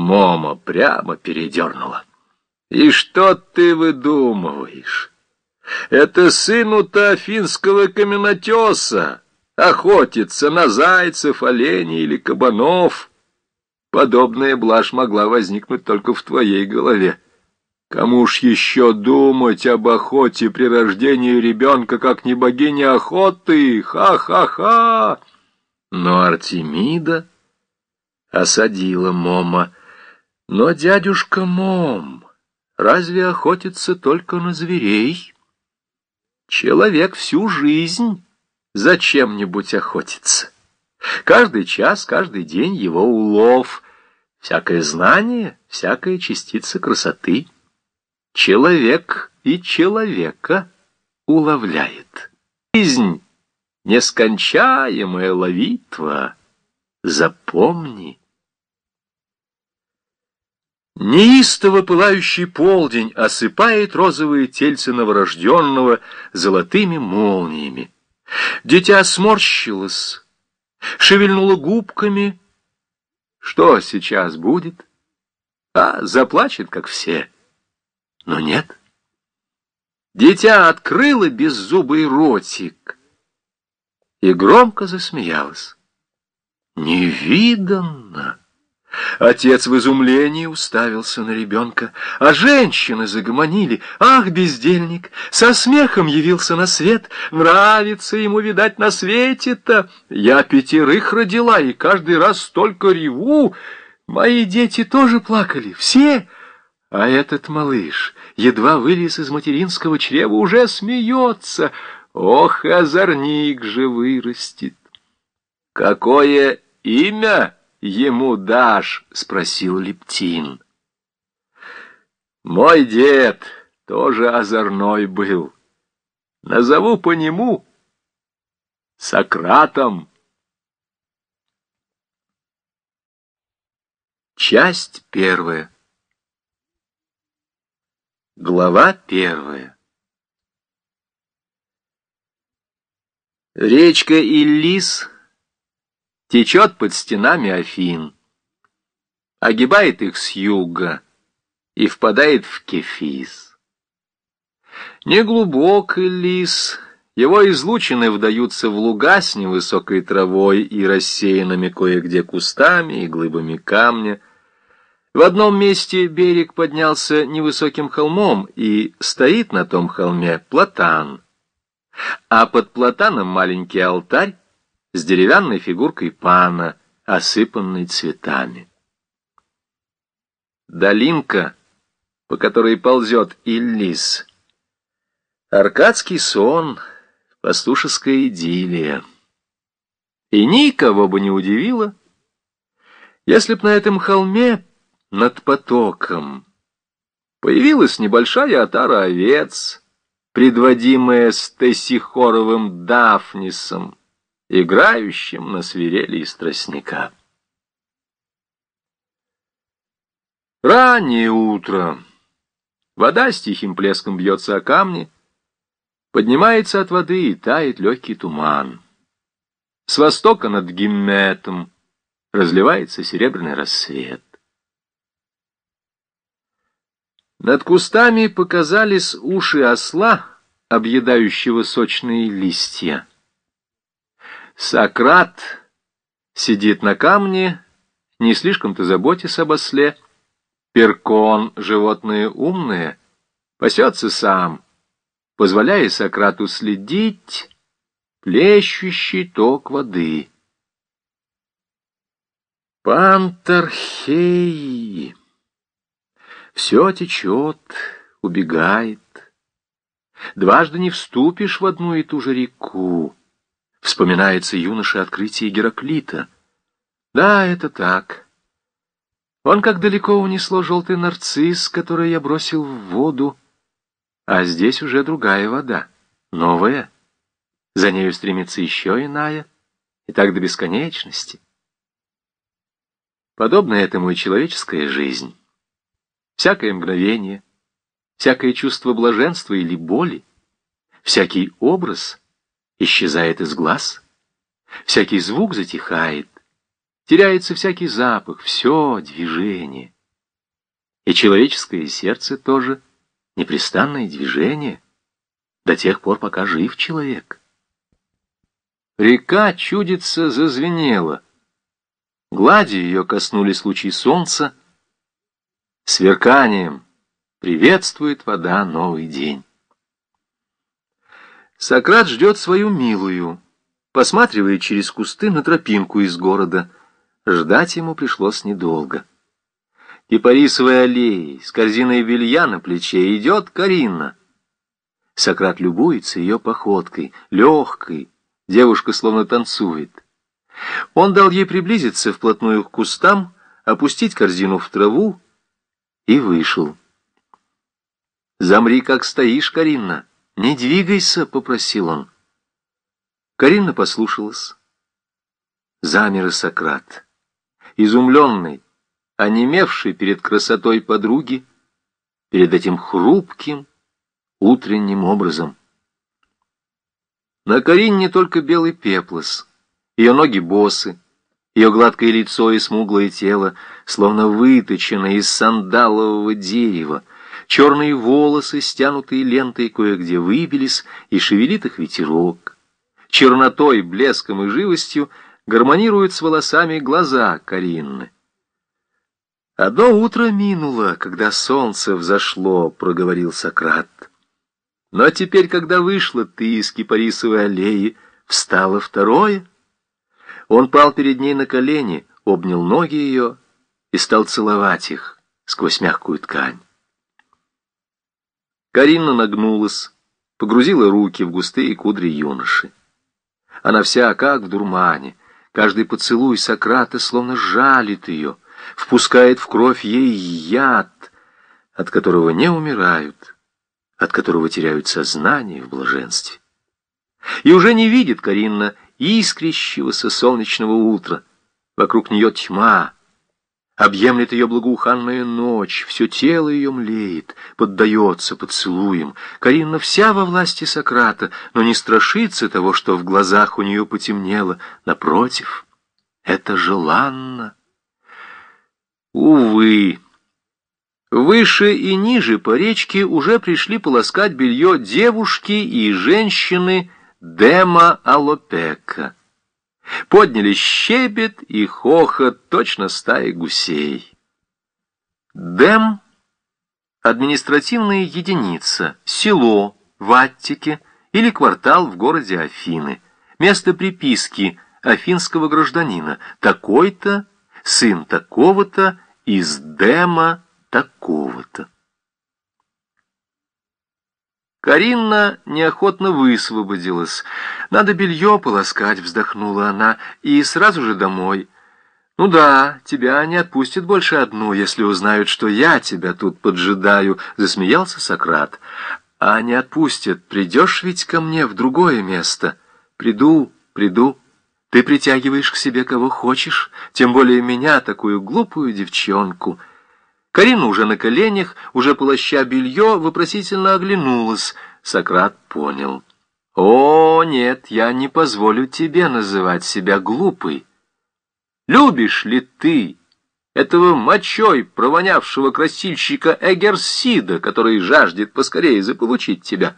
Мома прямо передернула. «И что ты выдумываешь? Это сын у афинского каменотеса, охотится на зайцев, оленей или кабанов. Подобная блажь могла возникнуть только в твоей голове. Кому ж еще думать об охоте при рождении ребенка, как не богиня охоты? Ха-ха-ха!» Но Артемида осадила Мома. «Но, дядюшка Мом, разве охотится только на зверей? Человек всю жизнь зачем-нибудь охотится. Каждый час, каждый день его улов, всякое знание, всякая частица красоты. Человек и человека уловляет. Жизнь — нескончаемая ловитва. Запомни. Неистово пылающий полдень осыпает розовые тельцы новорожденного золотыми молниями. Дитя сморщилось, шевельнуло губками. Что сейчас будет? А, заплачет, как все. Но нет. Дитя открыло беззубый ротик и громко засмеялось. Невиданно! Отец в изумлении уставился на ребенка, а женщины загомонили. «Ах, бездельник! Со смехом явился на свет! Нравится ему, видать, на свете-то! Я пятерых родила, и каждый раз столько реву! Мои дети тоже плакали, все!» А этот малыш едва вылез из материнского чрева, уже смеется. Ох, озорник же вырастет! Какое имя? Ему дашь?» — спросил Лептин. «Мой дед тоже озорной был. Назову по нему Сократом». Часть первая. Глава первая. Речка Иллис течет под стенами Афин, огибает их с юга и впадает в Кефис. Неглубокий лис, его излучины вдаются в луга с невысокой травой и рассеянными кое-где кустами и глыбами камня. В одном месте берег поднялся невысоким холмом, и стоит на том холме платан. А под платаном маленький алтарь, с деревянной фигуркой пана, осыпанной цветами. Долинка, по которой ползет Иллис. Аркадский сон, пастушеская идиллия. И никого бы не удивило, если б на этом холме над потоком появилась небольшая отара овец, предводимая Стесихоровым Дафнисом, играющим на свирели из тростника. Раннее утро. Вода с тихим плеском бьется о камни, поднимается от воды и тает легкий туман. С востока над Гимметом разливается серебряный рассвет. Над кустами показались уши осла, объедающего сочные листья. Сократ сидит на камне, не слишком-то заботясь об осле. Перкон, животные умные, пасется сам, позволяя Сократу следить плещущий ток воды. Пантерхей. Все течет, убегает. Дважды не вступишь в одну и ту же реку. Вспоминается юноше открытие Гераклита. Да, это так. Он как далеко унесло желтый нарцисс, который я бросил в воду. А здесь уже другая вода, новая. За нею стремится еще иная, и так до бесконечности. Подобно этому и человеческая жизнь. Всякое мгновение, всякое чувство блаженства или боли, всякий образ исчезает из глаз, всякий звук затихает, теряется всякий запах, все движение. И человеческое сердце тоже непрестанное движение до тех пор, пока жив человек. Река, чудится, зазвенела. Глади ее коснулись лучи солнца. Сверканием приветствует вода новый день. Сократ ждет свою милую, посматривая через кусты на тропинку из города. Ждать ему пришлось недолго. Кипарисовой аллеей с корзиной белья на плече идет Карина. Сократ любуется ее походкой, легкой, девушка словно танцует. Он дал ей приблизиться вплотную к кустам, опустить корзину в траву и вышел. «Замри, как стоишь, Карина, не двигайся», — попросил он. Карина послушалась. Замер и Сократ, изумленный, онемевший перед красотой подруги, перед этим хрупким утренним образом. На Карине только белый пеплос, ее ноги босы, ее гладкое лицо и смуглое тело, словно выточено из сандалового дерева, черные волосы, стянутые лентой, кое-где выбились, и шевелит их ветерок. Чернотой, блеском и живостью гармонируют с волосами глаза Каринны. «Одно утро минуло, когда солнце взошло», — проговорил Сократ. «Но теперь, когда вышла ты из кипарисовой аллеи, встало второе». Он пал перед ней на колени, обнял ноги ее и стал целовать их сквозь мягкую ткань. Карина нагнулась, погрузила руки в густые кудри юноши. Она вся как в дурмане, каждый поцелуй Сократа словно жалит ее — впускает в кровь ей яд, от которого не умирают, от которого теряют сознание в блаженстве. И уже не видит Каринна искрящегося солнечного утра. Вокруг нее тьма, объемлет ее благоуханная ночь, все тело ее млеет, поддается поцелуем. Каринна вся во власти Сократа, но не страшится того, что в глазах у нее потемнело. Напротив, это желанно. Увы. Выше и ниже по речке уже пришли полоскать белье девушки и женщины Дема Алопека. Подняли щебет и хохот, точно стаи гусей. Дем — административная единица, село в Аттике или квартал в городе Афины, место приписки афинского гражданина, такой-то сын такого-то из Дема такого-то. Каринна неохотно высвободилась. «Надо белье полоскать», — вздохнула она, — «и сразу же домой». «Ну да, тебя не отпустят больше одну, если узнают, что я тебя тут поджидаю», — засмеялся Сократ. «А не отпустят, придешь ведь ко мне в другое место». «Приду, приду», ты притягиваешь к себе кого хочешь, тем более меня, такую глупую девчонку. Карина уже на коленях, уже полоща белье, вопросительно оглянулась. Сократ понял. «О, нет, я не позволю тебе называть себя глупой. Любишь ли ты этого мочой провонявшего красильщика Эгерсида, который жаждет поскорее заполучить тебя?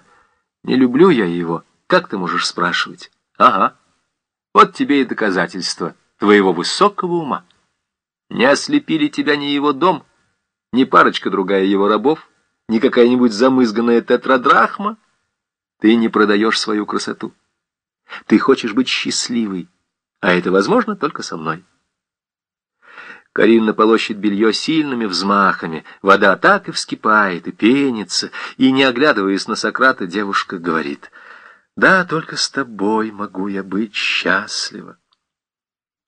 Не люблю я его, как ты можешь спрашивать? Ага». Вот тебе и доказательство твоего высокого ума. Не ослепили тебя ни его дом, ни парочка другая его рабов, ни какая-нибудь замызганная тетрадрахма. Ты не продаешь свою красоту. Ты хочешь быть счастливой, а это возможно только со мной. Карина полощет белье сильными взмахами, вода так и вскипает, и пенится, и, не оглядываясь на Сократа, девушка говорит — да, только с тобой могу я быть счастлива.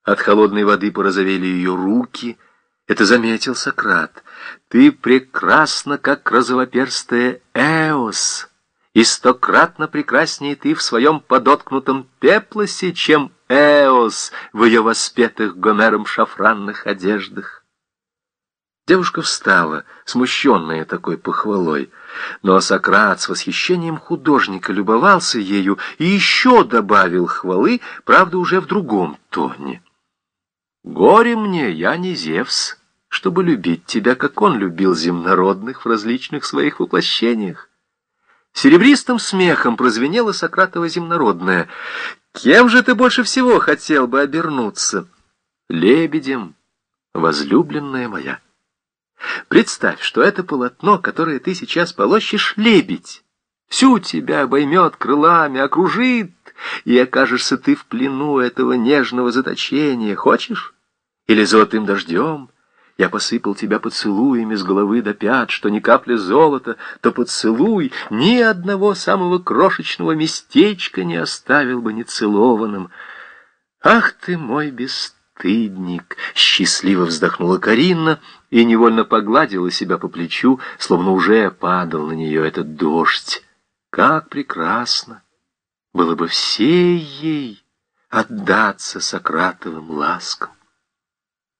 От холодной воды порозовели ее руки. Это заметил Сократ. Ты прекрасна, как розовоперстая Эос, и стократно прекраснее ты в своем подоткнутом пеплосе, чем Эос в ее воспетых Гомером шафранных одеждах. Девушка встала, смущенная такой похвалой. Но Сократ с восхищением художника любовался ею и еще добавил хвалы, правда, уже в другом тоне. Горе мне, я не Зевс, чтобы любить тебя, как он любил земнородных в различных своих воплощениях. Серебристым смехом прозвенело Сократова земнородное. «Кем же ты больше всего хотел бы обернуться?» «Лебедем, возлюбленная моя». Представь, что это полотно, которое ты сейчас полощешь, лебедь. Всю тебя обоймет крылами, окружит, и окажешься ты в плену этого нежного заточения. Хочешь? Или золотым дождем? Я посыпал тебя поцелуями с головы до пят, что ни капли золота, то поцелуй ни одного самого крошечного местечка не оставил бы нецелованным. Ах ты мой бесстыдник! Счастливо вздохнула Каринна и невольно погладила себя по плечу, словно уже падал на нее этот дождь. Как прекрасно было бы всей ей отдаться Сократовым ласкам!